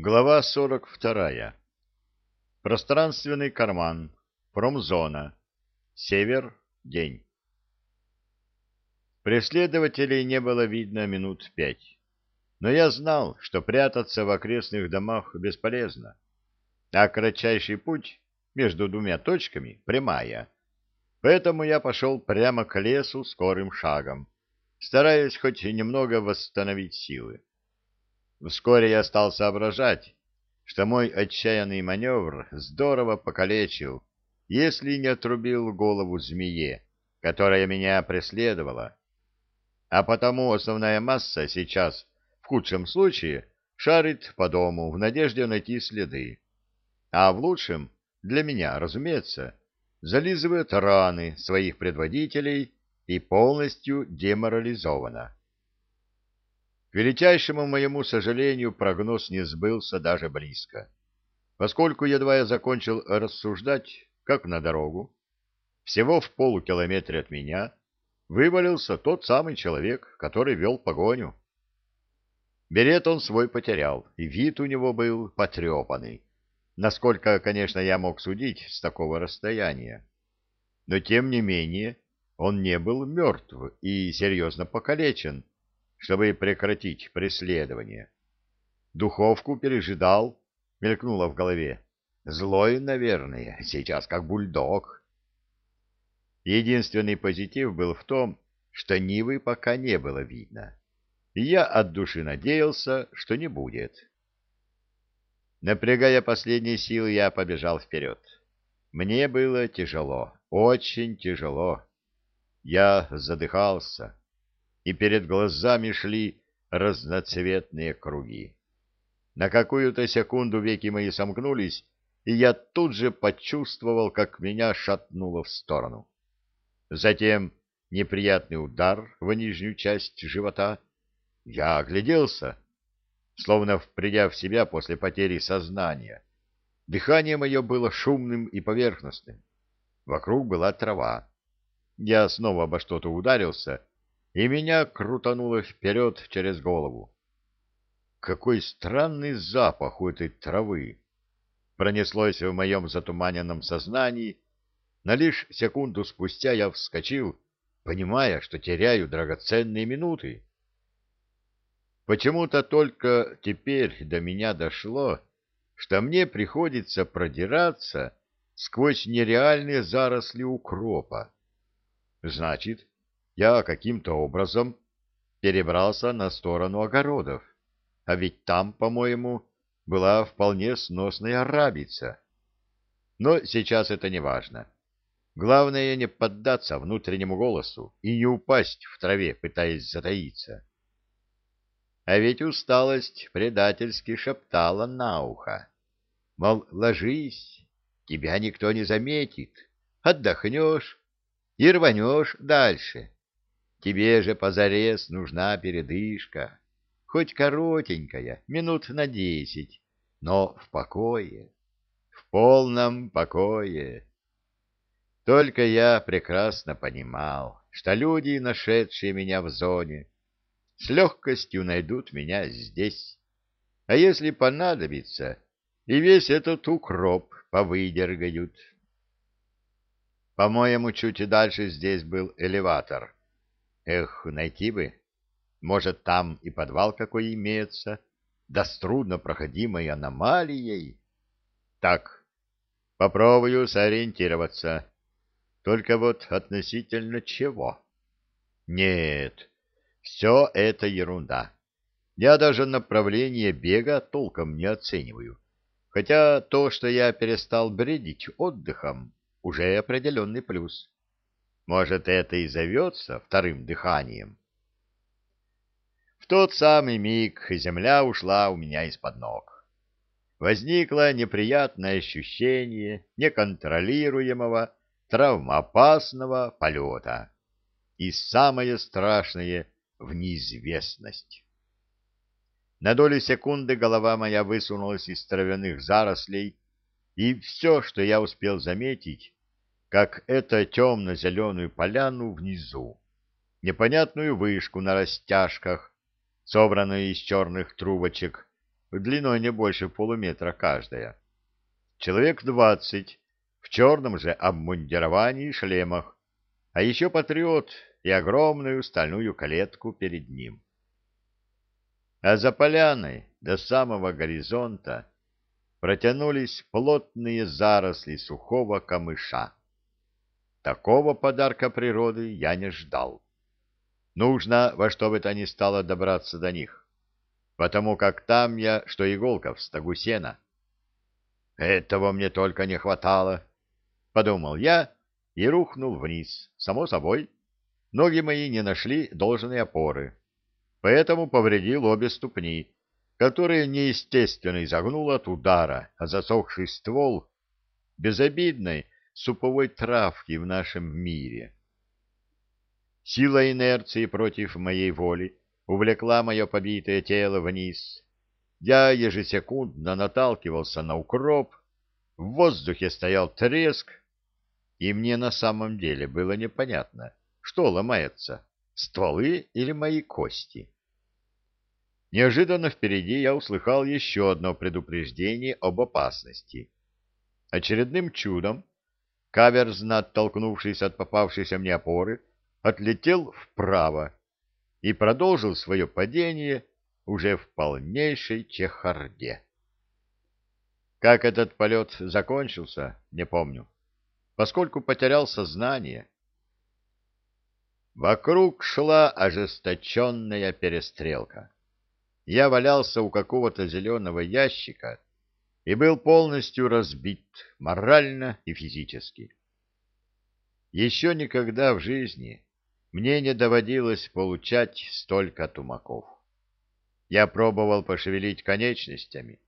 Глава 42. Пространственный карман. Промзона. Север. День. Преследователей не было видно минут пять. Но я знал, что прятаться в окрестных домах бесполезно. А кратчайший путь между двумя точками — прямая. Поэтому я пошел прямо к лесу скорым шагом, стараясь хоть немного восстановить силы. Вскоре я стал соображать, что мой отчаянный маневр здорово покалечил, если не отрубил голову змее, которая меня преследовала. А потому основная масса сейчас, в худшем случае, шарит по дому в надежде найти следы. А в лучшем, для меня, разумеется, зализывает раны своих предводителей и полностью деморализована. К величайшему моему сожалению, прогноз не сбылся даже близко, поскольку едва я закончил рассуждать, как на дорогу, всего в полукилометре от меня вывалился тот самый человек, который вел погоню. Берет он свой потерял, и вид у него был потрепанный, насколько, конечно, я мог судить с такого расстояния. Но, тем не менее, он не был мертв и серьезно покалечен, чтобы прекратить преследование. Духовку пережидал, мелькнуло в голове. Злой, наверное, сейчас как бульдог. Единственный позитив был в том, что Нивы пока не было видно. И я от души надеялся, что не будет. Напрягая последние силы, я побежал вперед. Мне было тяжело, очень тяжело. Я задыхался и перед глазами шли разноцветные круги. На какую-то секунду веки мои сомкнулись, и я тут же почувствовал, как меня шатнуло в сторону. Затем неприятный удар в нижнюю часть живота. Я огляделся, словно придя в себя после потери сознания. Дыхание мое было шумным и поверхностным. Вокруг была трава. Я снова обо что-то ударился и меня крутануло вперед через голову. Какой странный запах у этой травы! Пронеслось в моем затуманенном сознании, но лишь секунду спустя я вскочил, понимая, что теряю драгоценные минуты. Почему-то только теперь до меня дошло, что мне приходится продираться сквозь нереальные заросли укропа. Значит, я каким-то образом перебрался на сторону огородов, а ведь там, по-моему, была вполне сносная арабица. Но сейчас это не важно. Главное не поддаться внутреннему голосу и не упасть в траве, пытаясь затаиться. А ведь усталость предательски шептала на ухо. Мол, ложись, тебя никто не заметит, отдохнешь и рванешь дальше. Тебе же позарез нужна передышка, хоть коротенькая, минут на десять, но в покое, в полном покое. Только я прекрасно понимал, что люди, нашедшие меня в зоне, с легкостью найдут меня здесь. А если понадобится, и весь этот укроп повыдергают. По-моему, чуть дальше здесь был элеватор — Эх, найти бы. Может, там и подвал какой имеется, да с труднопроходимой аномалией. Так, попробую сориентироваться. Только вот относительно чего? Нет, все это ерунда. Я даже направление бега толком не оцениваю. Хотя то, что я перестал бредить отдыхом, уже определенный плюс. Может, это и зовется вторым дыханием. В тот самый миг земля ушла у меня из-под ног. Возникло неприятное ощущение неконтролируемого травмоопасного полета. И самое страшное — в неизвестность. На долю секунды голова моя высунулась из травяных зарослей, и все, что я успел заметить, как это темно-зеленую поляну внизу, непонятную вышку на растяжках, собранную из черных трубочек, длиной не больше полуметра каждая. Человек двадцать в черном же обмундировании и шлемах, а еще патриот и огромную стальную калетку перед ним. А за поляной до самого горизонта протянулись плотные заросли сухого камыша. Такого подарка природы я не ждал. Нужно во что бы то ни стало добраться до них, потому как там я, что иголка в стогу сена. Этого мне только не хватало, — подумал я и рухнул вниз, само собой. Ноги мои не нашли должной опоры, поэтому повредил обе ступни, которые неестественно изогнул от удара, а засохший ствол безобидной суповой травки в нашем мире. Сила инерции против моей воли увлекла мое побитое тело вниз. Я ежесекундно наталкивался на укроп, в воздухе стоял треск, и мне на самом деле было непонятно, что ломается, стволы или мои кости. Неожиданно впереди я услыхал еще одно предупреждение об опасности. Очередным чудом, каверзно оттолкнувшись от попавшейся мне опоры, отлетел вправо и продолжил свое падение уже в полнейшей чехарде. Как этот полет закончился, не помню, поскольку потерял сознание. Вокруг шла ожесточенная перестрелка я валялся у какого-то зеленого ящика и был полностью разбит морально и физически. Еще никогда в жизни мне не доводилось получать столько тумаков. Я пробовал пошевелить конечностями.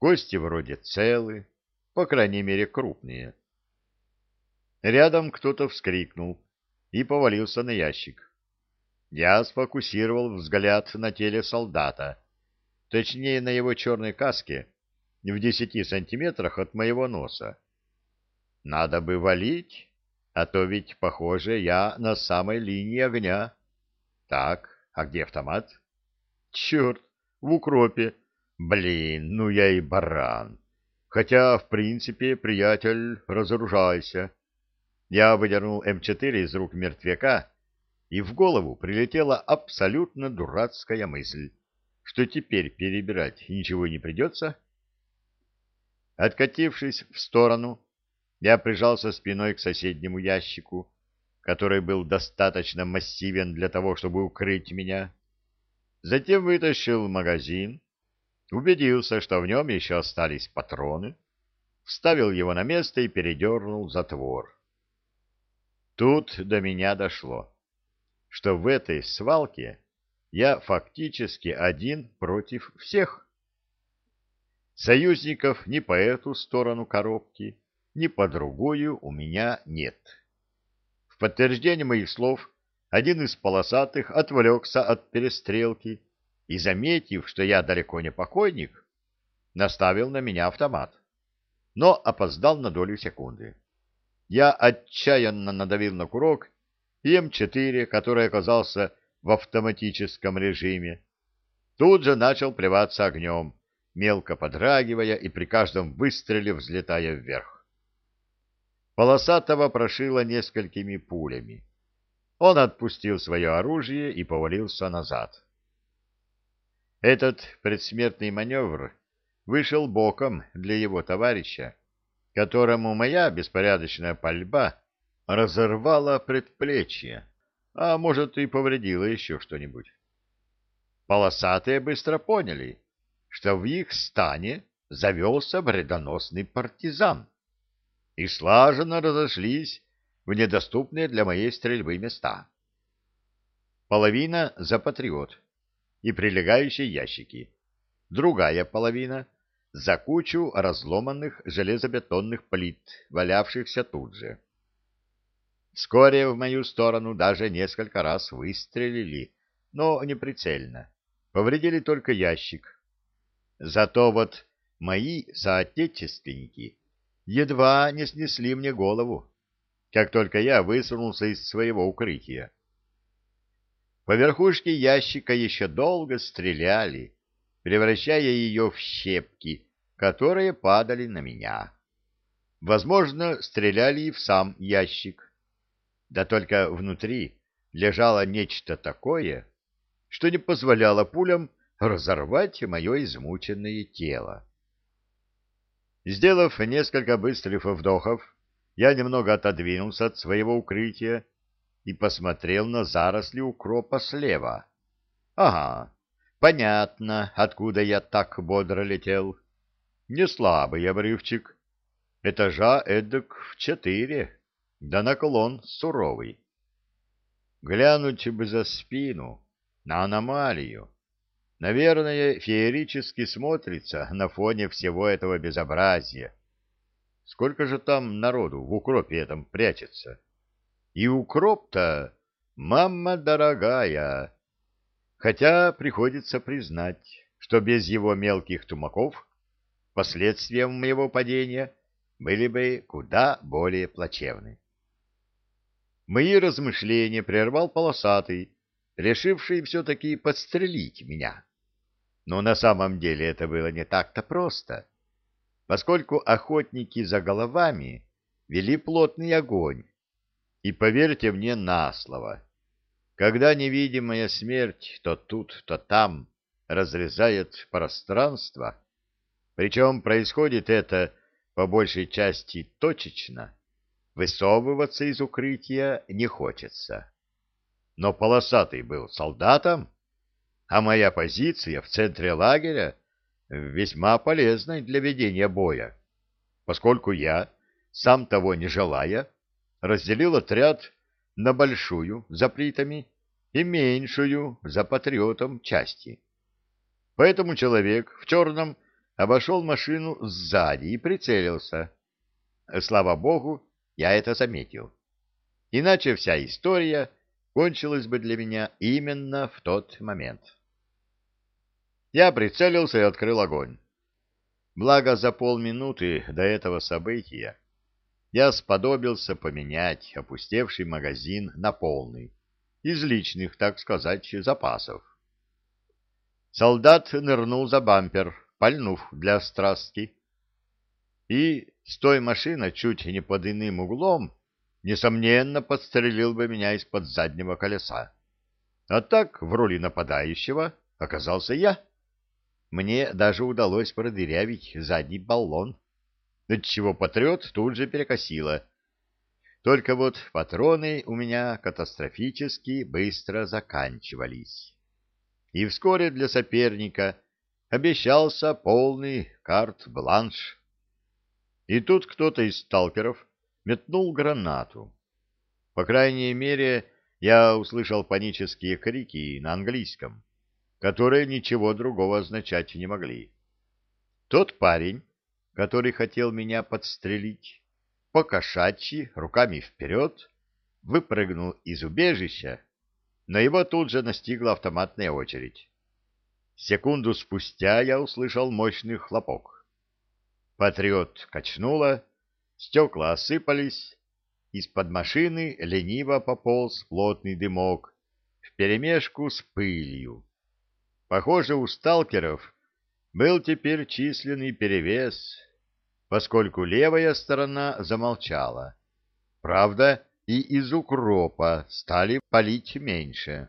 Кости вроде целы, по крайней мере крупные. Рядом кто-то вскрикнул и повалился на ящик. Я сфокусировал взгляд на теле солдата, точнее на его черной каске, в десяти сантиметрах от моего носа. Надо бы валить, а то ведь, похоже, я на самой линии огня. Так, а где автомат? Черт, в укропе. Блин, ну я и баран. Хотя, в принципе, приятель, разоружайся. Я выдернул М4 из рук мертвяка и в голову прилетела абсолютно дурацкая мысль, что теперь перебирать ничего не придется. Откатившись в сторону, я прижался спиной к соседнему ящику, который был достаточно массивен для того, чтобы укрыть меня. Затем вытащил магазин, убедился, что в нем еще остались патроны, вставил его на место и передернул затвор. Тут до меня дошло что в этой свалке я фактически один против всех. Союзников ни по эту сторону коробки, ни по другую у меня нет. В подтверждение моих слов один из полосатых отвлекся от перестрелки и, заметив, что я далеко не покойник, наставил на меня автомат, но опоздал на долю секунды. Я отчаянно надавил на курок и М4, который оказался в автоматическом режиме, тут же начал плеваться огнем, мелко подрагивая и при каждом выстреле взлетая вверх. Полосатого прошило несколькими пулями. Он отпустил свое оружие и повалился назад. Этот предсмертный маневр вышел боком для его товарища, которому моя беспорядочная пальба разорвала предплечье, а может и повредила еще что-нибудь. Полосатые быстро поняли, что в их стане завелся вредоносный партизан, и слаженно разошлись в недоступные для моей стрельбы места. Половина за патриот и прилегающие ящики, другая половина за кучу разломанных железобетонных плит, валявшихся тут же. Вскоре в мою сторону даже несколько раз выстрелили, но не прицельно. Повредили только ящик. Зато вот мои соотечественники едва не снесли мне голову, как только я высунулся из своего укрытия. По верхушке ящика еще долго стреляли, превращая ее в щепки, которые падали на меня. Возможно, стреляли и в сам ящик. Да только внутри лежало нечто такое, что не позволяло пулям разорвать мое измученное тело. Сделав несколько быстрых вдохов, я немного отодвинулся от своего укрытия и посмотрел на заросли укропа слева. Ага, понятно, откуда я так бодро летел. Не слабый обрывчик, этажа эдак в четыре, да наклон суровый. Глянуть бы за спину, на аномалию. Наверное, феерически смотрится на фоне всего этого безобразия. Сколько же там народу в укропе этом прячется? И укроп-то, мама дорогая! Хотя приходится признать, что без его мелких тумаков последствия моего падения были бы куда более плачевны. Мои размышления прервал полосатый, решивший все-таки подстрелить меня. Но на самом деле это было не так-то просто, поскольку охотники за головами вели плотный огонь. И поверьте мне на слово, когда невидимая смерть то тут, то там разрезает пространство, причем происходит это по большей части точечно, высовываться из укрытия не хочется. Но полосатый был солдатом, а моя позиция в центре лагеря весьма полезной для ведения боя, поскольку я, сам того не желая, разделил отряд на большую за плитами и меньшую за патриотом части. Поэтому человек в черном обошел машину сзади и прицелился. Слава богу, я это заметил. Иначе вся история кончилась бы для меня именно в тот момент. Я прицелился и открыл огонь. Благо, за полминуты до этого события я сподобился поменять опустевший магазин на полный, из личных, так сказать, запасов. Солдат нырнул за бампер, пальнув для страстки, и с той машины чуть не под иным углом несомненно, подстрелил бы меня из-под заднего колеса. А так в роли нападающего оказался я. Мне даже удалось продырявить задний баллон, отчего патриот тут же перекосило. Только вот патроны у меня катастрофически быстро заканчивались. И вскоре для соперника обещался полный карт-бланш. И тут кто-то из сталкеров метнул гранату. По крайней мере, я услышал панические крики на английском, которые ничего другого означать не могли. Тот парень, который хотел меня подстрелить, покошачьи, руками вперед, выпрыгнул из убежища, но его тут же настигла автоматная очередь. Секунду спустя я услышал мощный хлопок. Патриот качнуло, Стекла осыпались, из-под машины лениво пополз плотный дымок вперемешку с пылью. Похоже, у сталкеров был теперь численный перевес, поскольку левая сторона замолчала. Правда, и из укропа стали палить меньше.